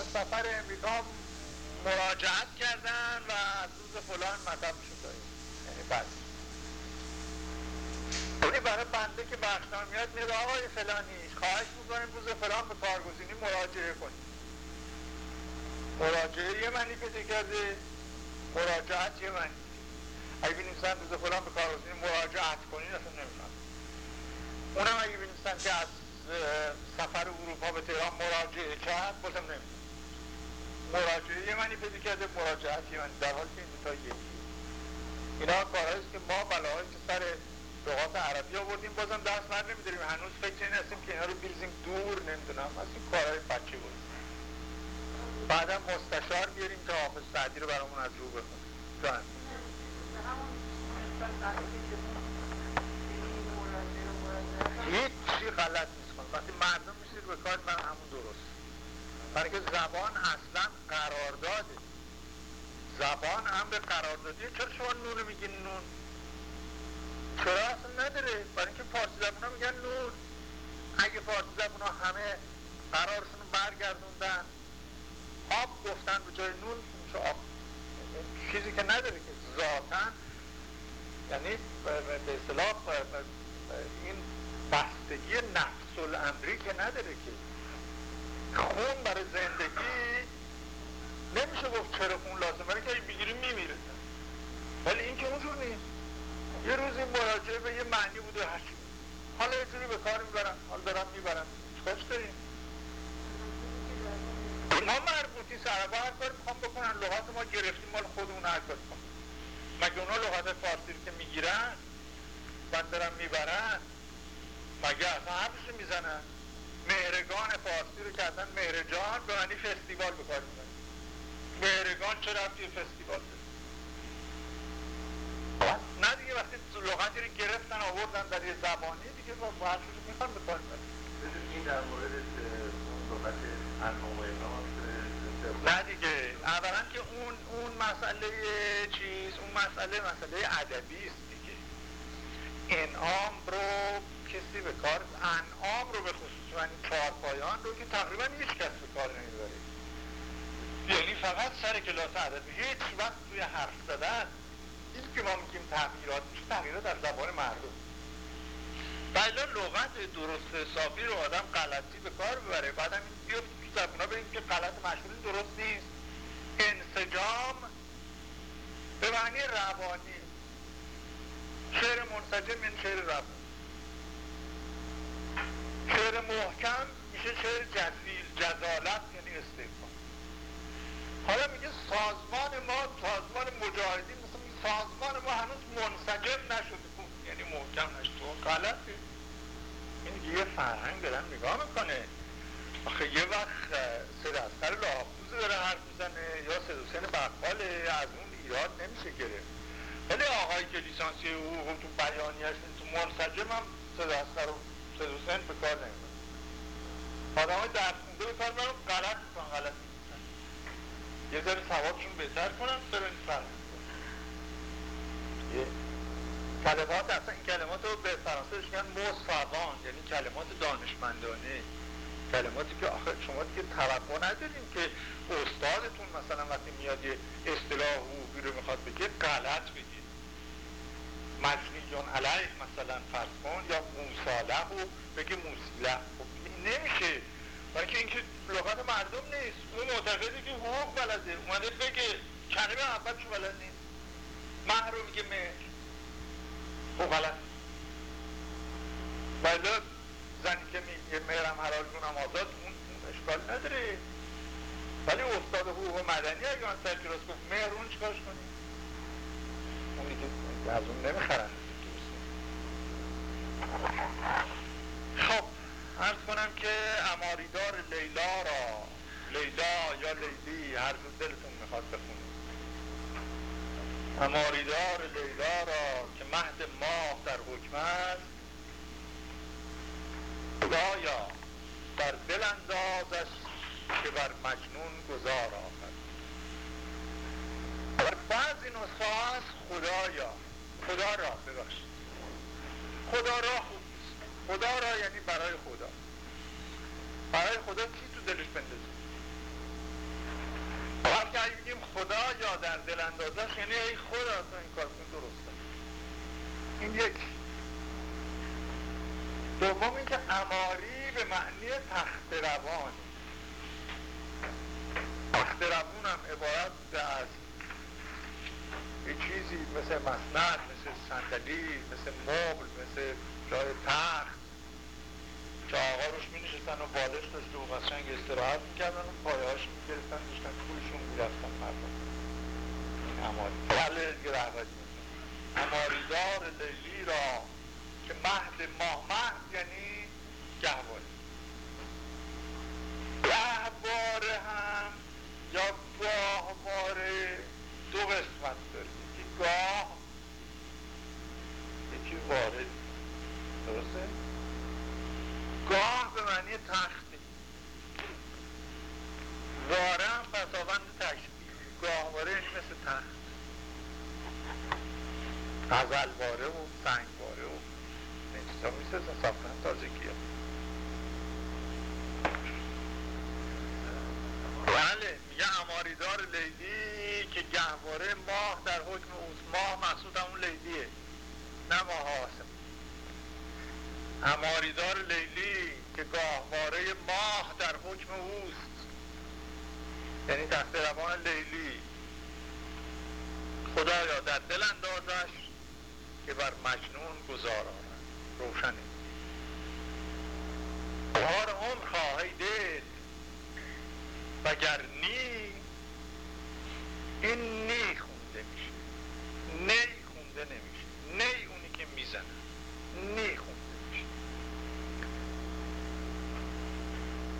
از سفر امریکا مراجعت کردن و از روز فلان مطب شد. یعنی بس. یعنی برای بنده که بخشنامه میاد میاد آقای فلانی خواهش می‌کنیم روز فلان به کارگزینی مراجعه کنیم. مراجعه یه منی پیدا کرده. مراجعت یه منی اگه بینیستن روز فلان به کارگزینی مراجعت کنین اصلا نمیفهم اونم اگه بینیستن که از سفر اروپا به تهران مراجعه کرد بازم نمیفهم مراجعه منی پیدا کرده مراجعت یه منی در حال که این تا یکی. اینا کارهاییست که ما بلاهایی که سر لغات عربی آوردیم بازم دست بر نمیداریم. هنوز فکر این هستیم که اینا رو بیرزیم دور نمی‌دونم. از این کارهای بچه بود. بعدا مستشار بیاریم که حافظ سعدی رو برامون از رو بخونیم. جان. هیچ چی غلط نیست. وقتی مردم میشید به کار من همون درست. برای که زبان اصلا قرارداده. زبان هم به قراردادیه چرا شما نون میگین نون؟ چرا اصلا نداره؟ برای اینکه فارسی زبون ها میگن نون. اگه فارسی زبون ها همه قرارشون برگردوندن آب گفتن به جای نون میشه آب؟ چیزی که نداره که ذاتا یعنی به اصطلاح این بستگی نفس الامری که نداره که خون برای زندگی نمیشه گفت چرا خون لازم برای که بگیری میمیره. ولی این که اونجور نیست. یه روزی مراجعه به یه معنی بوده هرچی حالا یه جوری به کار می‌برن حالا دارن می‌برن. خوش داریم؟ ما مربوطی سربا هر کار می‌خوام بکنن. لغات ما گرفتیم مال خودمون هر کار کنم مگه اونا لغات فارسی که می‌گیرن بعد دارن می‌برن؟ مگه اصلا حرفشو می‌زنن؟ مهرگان فارسی رو کردن مهرجان به معنی فستیوال به کار مهرگان چه رفتی فستیوال نه دیگه وقتی لغتی رو گرفتن آوردن در یه زبانی دیگه با حرفش رو می‌خوان به کار این در مورد صحبت نه دیگه. اولا که اون اون مسئله چیز اون مسئله مسئله ادبی است دیگه. انعام رو کسی به کار انعام رو به خصوص من چهار پایان رو که تقریبا هیچ کس به کار نمی‌بره. یعنی فقط سر کلاس ادبی هیچ وقت توی حرف زدن. این که ما میگیم تغییرات میشه تغییرات در زبان مردم؟ بلا لغت درست حسابی رو آدم غلطی به کار ببره بعدم این بیفت تو زبونا به که غلط مشهوری درست نیست. انسجام به معنی روانی. شعر منسجم این شعر روانی. شعر محکم میشه شعر جزیل جزالت یعنی استفان حالا میگه سازمان ما سازمان مجاهدین مثل سازمان ما هنوز منسجم نشده. یعنی محکم نشده. غلطه این یه فرهنگ دارن نگاه می‌کنه. آخه یه وقت سر اصغر لاحفوز داره حرف می‌زنه یا سید حسین بقاله از اون ایراد نمیشه گرفت. ولی آقایی که لیسانسی حقوق تو بیانیش تو منسجم هم سید اصغر سید حسین به کار نمیدن آدم های درس خونده به کار برم غلط می‌کنن غلط می‌کنن یه ذره سوابشون بهتر کنن برن فرق. کلمات اصلا این کلمات رو به فرانسه میگن مصفقان یعنی کلمات دانشمندانه. کلماتی که آخر شما دیگه توقع نداریم که استادتون مثلا وقتی میاد یه اصطلاح حقوقی رو می‌خواد بگه غلط بگید مجنیون علیه مثلا فرض کن یا موساله و بگه موسیله خب نمیشه. برای که اینکه لغت مردم نیست. اون معتقدی که حقوق بلده. اومده بگه کلمه اول چو بلد نیست؟ مهر رو میگه مهر خب غلط. ولی زنی که میگه مهرم حلال کنم آزاد اون اشکال نداره. ولی استاد حقوق مدنی اگه من سر کلاس گفت مهر اون چیکارش کنیم؟ اونی که از اون نمی‌خرن. خب عرض کنم که اماریدار لیلا را لیلا یا لیلی هر دلتون می‌خواد بخونید. اماریدار لیلا را که مهد ماه در حکم است در دل اندازش که بر مجنون گذار آمد. در بعضی نسخه خدایا خدا را ببخشید خدا را خوب نیست خدا را یعنی برای خدا. برای خدا کی تو دلش بندازه؟ وقتی اگه بگیم خدا یا در دل اندازش یعنی ای خدا تو این کار کن درسته این یک. دوم اینکه اماری به معنی تخت روان تخت روان هم عبارت از یه چیزی مثل مسند مثل صندلی مثل مبل مثل جای تخت. که آقا روش می نشستن و بالش داشته و قشنگ استراحت می‌کردن و پایه هاش می‌گرفتن داشتن پولشون می‌رفتن مردم. این اماری بله رهبری اماریدار لیلی را که مهد ماه مهد یعنی گهواره گهواره هم یا گاهواره دو قسمت داره یکی گاه. یکی وارد. درسته؟ گاه به معنی تختی. واره هم بسابند تشبیه گاهواره یعنی مثل تخت. غزلواره و سنگواره و نجتا می‌سازن ساختن تازگی ها بله میگه اماریدار لیلی. که گهواره ماه در حکم اوست ماه مقصود همون لیلیه نه ماه آسم. اماریدار لیلی که گاهواره ماه در حکم اوست. یعنی تخت روان لیلی. خدایا در دل اندازش که بر مجنون گذاران روشنه. بار عمر خواهی دل وگر نی این نی خونده میشه نی خونده نمیشه نی اونی که می‌زنه نی خونده میشه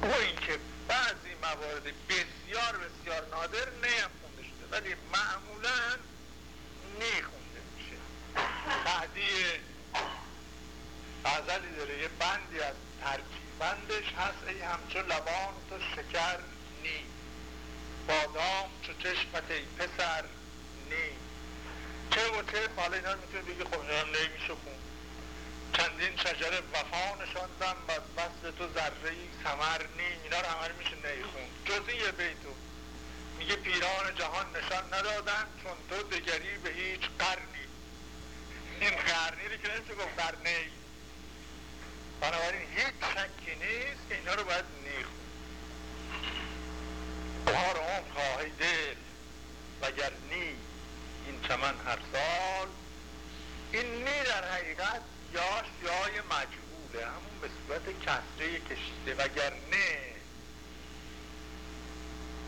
او اینکه بعضی موارد بسیار بسیار نادر نی هم خونده شده ولی معمولا نی خونده میشه. بعدی غزلی داره یه بندی از ترکیب بندش هست ای همچو لبان تو شکر نی بادام چو چشمت ای پسر نی. چه و چه حالا اینا می‌تونه بگی خب اینا نمیشه خون شجر وفا نشاندم و بس تو ذره ای سمر نی اینا رو همه میشه نی خون جز این یه بیتو میگه پیران جهان نشان ندادن چون تو دگری به هیچ قرنی. این قرنی رو که نمیشه گفت قرنی. بنابراین هیچ شکی نیست که اینا رو باید نیخون. بار اون خواهی دل. وگر نی این چمن هر سال این نی در حقیقت یاش یای مجهوله همون به صورت کسره کشیده وگر نه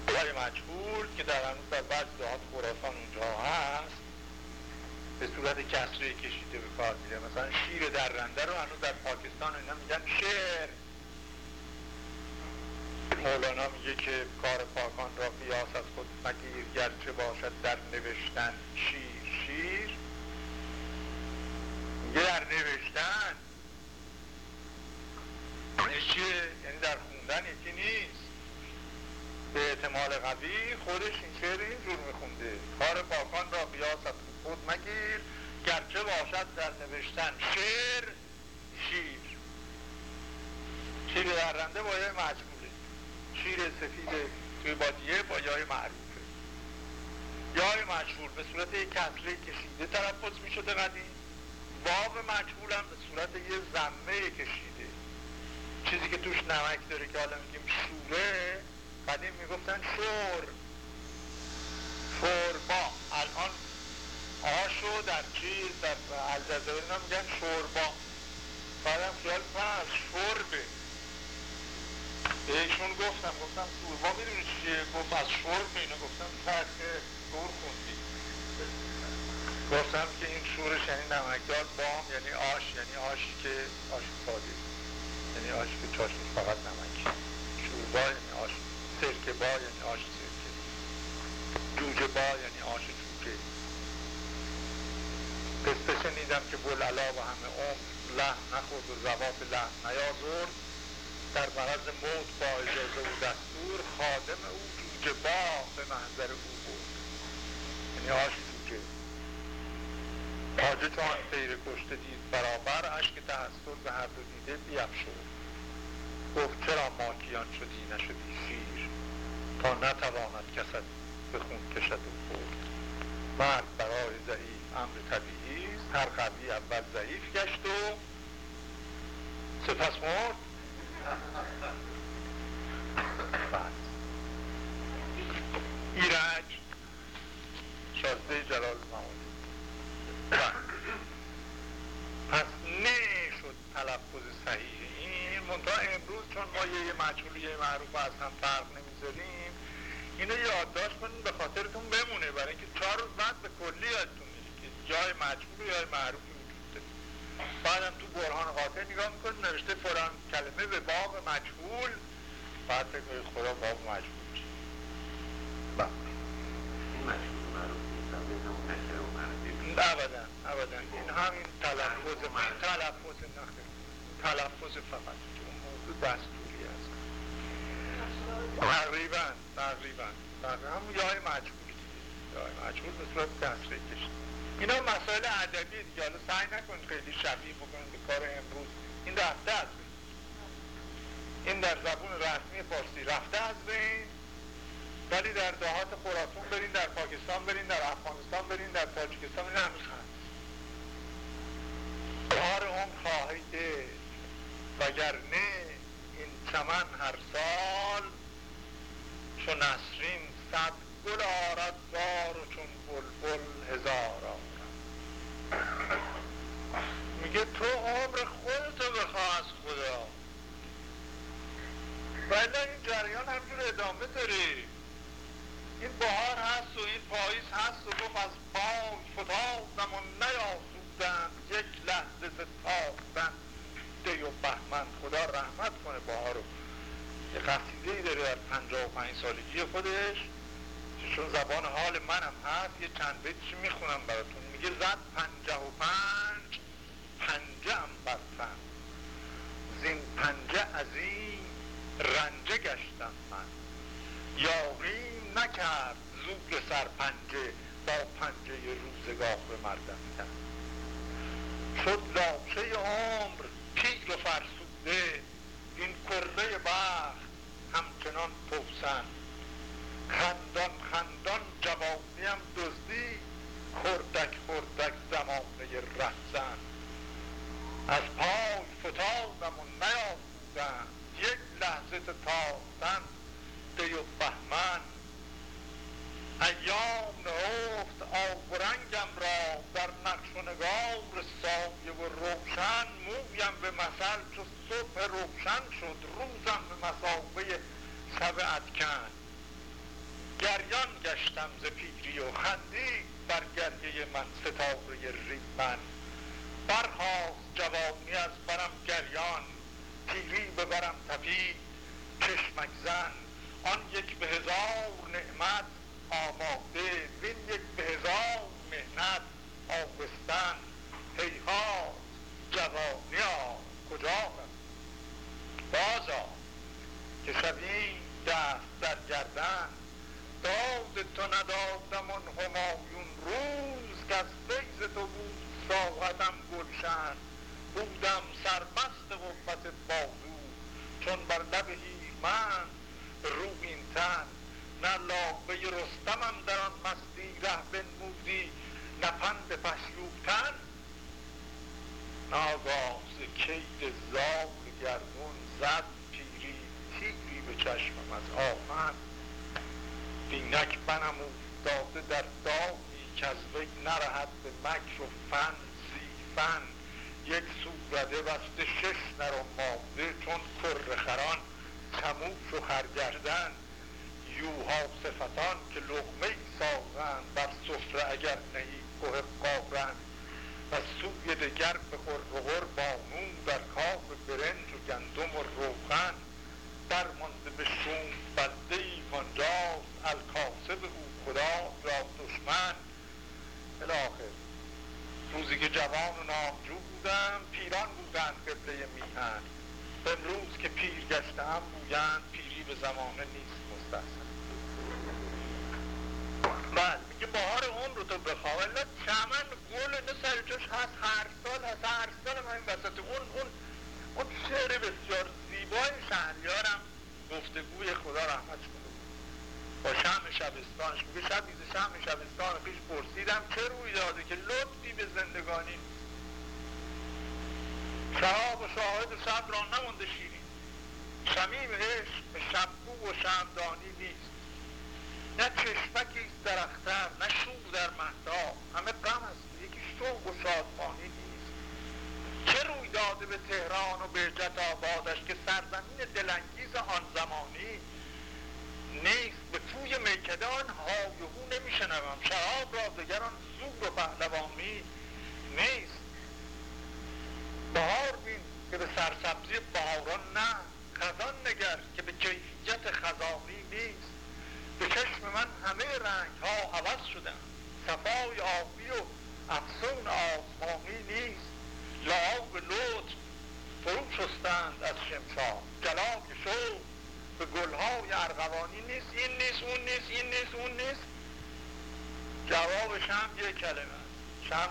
یای مجهول که در هنوز در بعض دهات خراسان اونجا هست به صورت کسره کشیده به کار مثلا شیر درنده رو هنوز در پاکستان اینا میگن شعر مولانا میگه که کار پاکان را قیاس از خود مگیر گرچه باشد در نوشتن شیر. شیر میگه در نوشتن چیه؟ یعنی در خوندن یکی نیست. به احتمال قوی خودش این شعر اینجور میخونده. کار پاکان را قیاس از خود مگیر. گرچه باشد در نوشتن شعر شیر. شیر درنده با یه مجموله شیر سفید توی بادیه با یای معروفه. یای مجهول به صورت یک کسره کشیده تلفظ می شده قدیم باب مجهول هم به صورت یه زمه کشیده. چیزی که توش نمک داره که حالا میگیم شوره قدیم می‌گفتن شور. شوربا الان آشو در چیز در الجزایر اینا میگن شوربا بعدم خیال کنم شوربه بهشون گفتم گفتم شوربا می‌دونی چیه؟ گفت از شوربه اینا گفتم فرق شور خوندی. گفتم که این شورش یعنی نمکدار بام یعنی آش یعنی آشی که آش ساده یعنی آشی که چاشنش فقط نمک. شوربا یعنی آش. سرکه با یعنی آش سرکه. جوجه با یعنی آش جوجه. قصه شنیدم که بولالا و همه عمر لحم نخورد و زباب لحم نیازرد. در مرض موت با اجازه و دستور خادم او جوجه با به منظر او بود. یعنی آش تاجه چون سیر کشته دید برابر عشق تحصیل به هر دو دیده بیفشد گفت چرا ماکیان شدی؟ نشدی شیر. تا نتواند کسد به خون کشد و خورد. مرد برای ضعیف امر طبیعی است. هر قوی اول ضعیف گشت و سپس مرد. ایرج. شازده جلال معالی پس نه شد تلفظ صحیح. این منتها امروز چون ما یه مجهولی معروف از هم فرق نمی‌ذاریم اینو یادداشت کنیم به خاطرتون بمونه. برای اینکه چهار روز بعد به کلی یادتون میشه که جای مجهول و جای وجود داره. بعدم تو برهان قاطع نگاه می‌کنیم نوشته فلان کلمه به باب مجهول بعد فکر خدا باب مجهول میشه ابدا ابدا. این همین تلفظ تلفظ نخیر تلفظ فقط. اون موضوع دستوری است. تقریبا تقریبا. تقریبا یای مجبوری یای مجبور به صورت دستوری کشید. اینا مسائل ادبی دیگه. حالا سعی نکنید خیلی شبیه بکنید به کار امروز. این رفته از بین. این در زبون رسمی فارسی رفته از بین. ولی در دهات خراسان برین در پاکستان برین در افغانستان برین در تاجیکستان هنوز هست بار عمر خواهید وگرنه این چمن هر سال چون نسرین صد گل آرد زار و چون بلبل هزار آرد. میگه تو عمر خودتو بخواه از خدا. ولی این جریان همجور ادامه داری. این بهار هست و این پاییز هست و گفت از پای فتادم و نیاسودم. یک لحظه ستاختن دی و بهمن خدا رحمت کنه بهار رو. یه قصیده ای داره در پنجاه و پنج سالگی خودش. چون زبان حال منم هست یه چند بیتش می‌خونم براتون؟ میگه زد پنجه و پنج پنجه هم برفن زین پنجه از این رنجه گشتم من. یاقی نکرد زود سر پنجه با پنجه روزگاه به مردم کرد. شد لاشه عمر پیر و فرسوده این کره بخت همچنان توسن خندان خندان جوانیم دزدی خردک خردک زمانه رهزن از پای فتادم و نیامودم یک لحظه تاختن دی و بهمن ایام نهفت رنگم را در نقش و نگار سایه و روشن مویم به مثل چو صبح روشن شد روزم به مسابه شب ادکن گریان گشتم ز پیری و خندی بر گریه من ستاره ریمن برخواست جوانی از برم گریان پیری به برم تپید چشمک زن. آن یک به هزار نعمت آماده وین یک به هزار مهنت آبستن هیهات جوانی ها کجا بازا که شبی دست در گردن. داد تو ندادم اون همایون روز که از فیض تو بود ساعتم گلشن. بودم سربست قوت بازو. چون بر لب هیرمن روبین تن. نه لابه رستمم در آن مستی ره بنمودی. پند پشلوبتن ناگاه ز کید زال گردون زد پیری تیری به چشمم از آهن دینک بنم افتاده در دامی که از وی نرهد به مکر و فن زیفن. یک صورده بسته شش نر و ماده چون کر خران چموش و خرگردن. یوها صفتان که لغمه ای سازند بر سفره اگر نهی که قابرند و سوی دگر به خرقر بانون در کاف برنج و گندم و روغن در مانده به شوم بنده ای کانجاست الکاسب او خدا را دشمن. الاخر. روزی که جوان و نامجو بودم پیران بودند قبله میهن. امروز که پیر گشتم گویند پیری به زمانه نیست مستحسن. بله میگه رو تو بخواه الا چمن گل اینه سر جاش هست. هر سال هست. هر سال هم این وسط. اون اون اون شعر بسیار زیبای شهریارم. گفتگوی خدا رحمت کنه. با شم شبستانش. میگه شب شم شبستان پیش پرسیدم چه روی داده که لطفی به زندگانی. شهاب و شاهد شب را نمونده شیرین. شمیم عشق به شبگو و شمدانی نیست. نه چشمکی در اختر نه شور در مهدا. همه غم است. یکی شوق و شادمانی نیست. چه روی داده به تهران و به جت آبادش که سرزمین دلانگیز آن زمانی نیست؟ به توی میکده آن های و هو نمیشنوم. شراب را دگران زور و پهلوامی نیست. بهار بین که به سرسبزی بهاران نه خزان نگر که به کیفیت خزانی نیست. به چشم من همه رنگ ها عوض شدن صفای آبی و افسون آسمانی نیست. لعاب لطف فرو شستند از شمشا. جلاب شو به گلهای ارغوانی نیست. این نیست اون نیست این نیست اون نیست. جوابش هم یه کلمه شم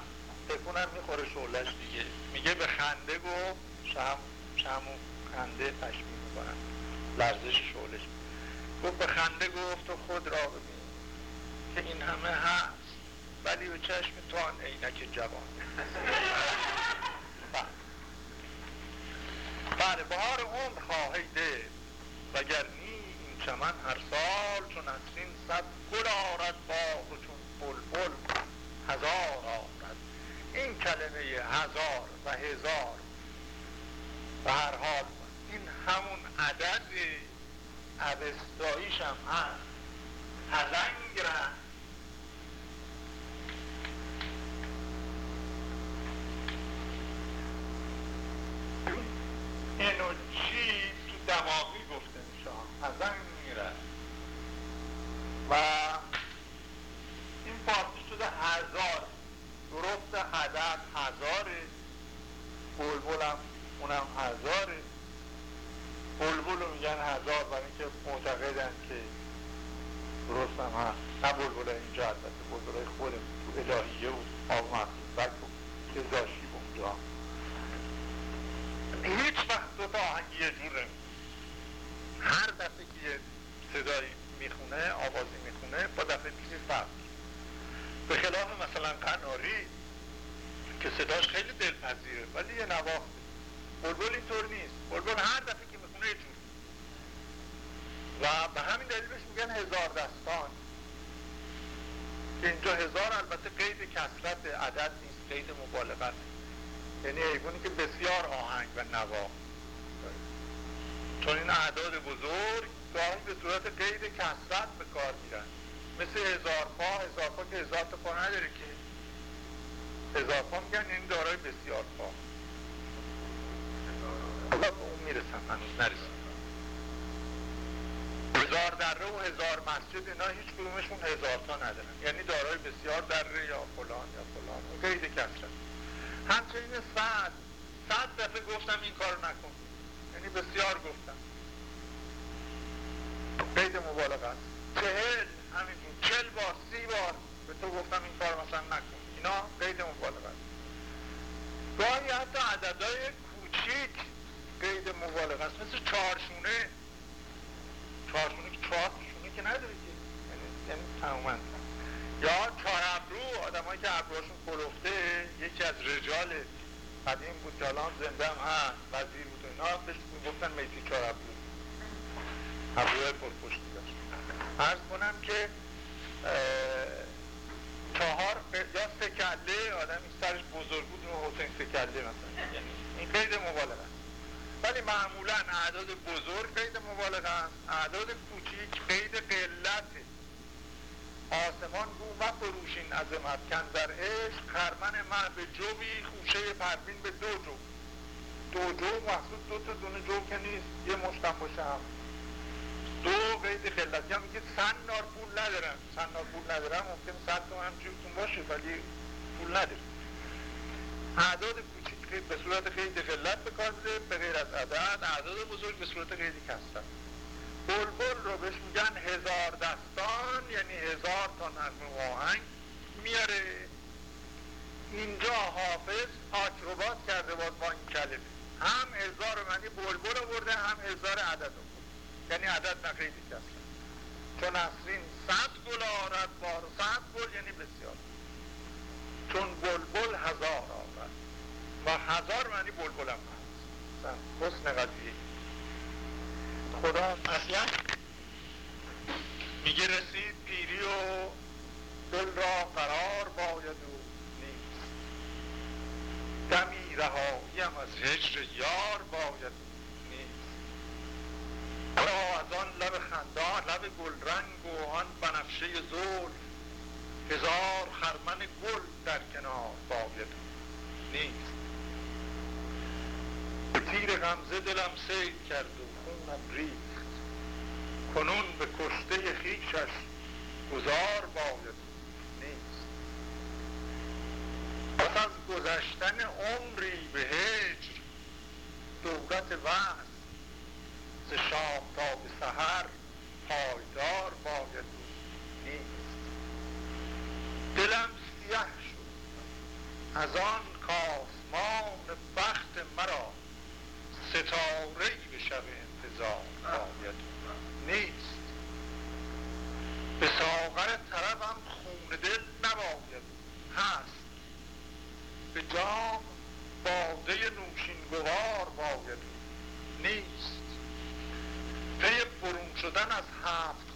تکونم می‌خوره شولش دیگه. میگه به خنده گفت. شم شم و خنده تشمیل می‌کنن لرزش شولش گفت به خنده گفت و خود را ببین که این همه هست. ولی به چشم تو آن عینک جوان. بله. بله بهار عمر خواهی ده وگر نی این چمن هر سال چون این صد گل آرد باغ و چون بلبل. هزار آرد. این کلمه هزار و هزار. و هر حال این همون عدد اوستاییش هم هست. هزنگ رن اینو چی تو دماغی گفته میشه هزنگ میره و این فارسی شده هزار درست عدد هزاره بلبل هم اونم هزاره بلبل رو میگن هزار برای اینکه معتقدن که درست هم هست نه بلبل اینجا البته بلبل خود تو الهیه و آب محصول و داشتی اونجا هیچ وقت دو تا آهنگی یه جور هر دفعه که یه صدایی می‌خونه آوازی می‌خونه با دفعه پیشی فرق به خلاف مثلا قناری که صداش خیلی دلپذیره ولی یه نواخته بلبل اینطور نیست. بلبل هر دفعه که می‌خونه یه جور. و به همین دلیل بهش میگن هزار دستان. اینجا هزار البته قید کسرت عدد نیست قید مبالغت. یعنی ایبونی که بسیار آهنگ و نوا چون این اعداد بزرگ گاهی به صورت قید کسرت به کار میرن. مثل هزار پا هزار پا که هزار تا پا نداره که. هزار پا میگن این دارای بسیار پا. حالا به اون می‌رسم هنوز نرسم هزار دره و هزار مسجد اینا هیچ کدومشون هزار تا ندارن. یعنی دارای بسیار دره یا فلان یا فلان. قید کسرت همچنین صد. صد دفعه گفتم این کارو نکن. یعنی بسیار گفتم. قید مبالغه چهل همینجور چل بار سی بار به تو گفتم این کار مثلا نکن. اینا قید مبالغه گاهی حتی عددهای کوچیک قید مبالغه است. مثل چهارشونه. چهارشونه که چهار شونه که نداره که. یعنی, یعنی تماما یا چهار ابرو آدمایی که ابروهاشون کلفته یکی از رجال قدیم بود که الان زنده هم هست وزیر بود اینا. بهش گفتن میتی چهار ابرو ابروهای پرپشتی داشت عرض کنم که چهار یا سه کله آدمی سرش بزرگ بود و حسین سه کله مثلا. این قید مبالغه ولی معمولا اعداد بزرگ قید مبالغه اعداد کوچیک قید قلته آسمان گو مفروشین عظمت کن در عشق خرمن به جوی خوشه پروین به دو جو. دو جو محصول دو تا دونه جو که نیست. یه مشتم باشه هم. دو قید خلطی هم میگه سن نار پول ندارم. سن نار پول ندارم. ممکن صد تو هم جیبتون باشه ولی پول نداره اعداد کوچیک به صورت قید خلط به کار به غیر از عدد اعداد بزرگ به صورت قید کسر بلبل رو بهش میگن هزار دستان یعنی هزار تا نظم آهنگ میاره. اینجا حافظ آکروبات کرده باز با این کلمه. هم هزار معنی بلبل رو برده هم هزار عدد رو یعنی عدد نقیدی کسر چون نسرین صد گل آرد بار صد گل یعنی بسیار. چون بلبل هزار آرد. و هزار معنی بلبل هم هست. حسن قضیه. خدا اصلا؟ میگه رسید پیری و دل را قرار باید و نیست دمی رهاییم از هجر یار باید نیست را از آن لب خندان لب گلرنگ و آن بنفشه زول هزار خرمن گل در کنار باید نیست. به تیر غمزه دلم سید کرد و خونم ریخت. کنون به کشته خیشش گذار باید نیست. پس از گذشتن عمری به هجر دولت وحد ز شام تا به سحر پایدار باید نیست. دلم سیه شد. از آن کاسمان بخت مرا ستاره به شب انتظار باید نیست. به ساغر طرفم خون دل نباید هست. به جام باده نوشین گوار باید نیست. پی برون شدن از هفت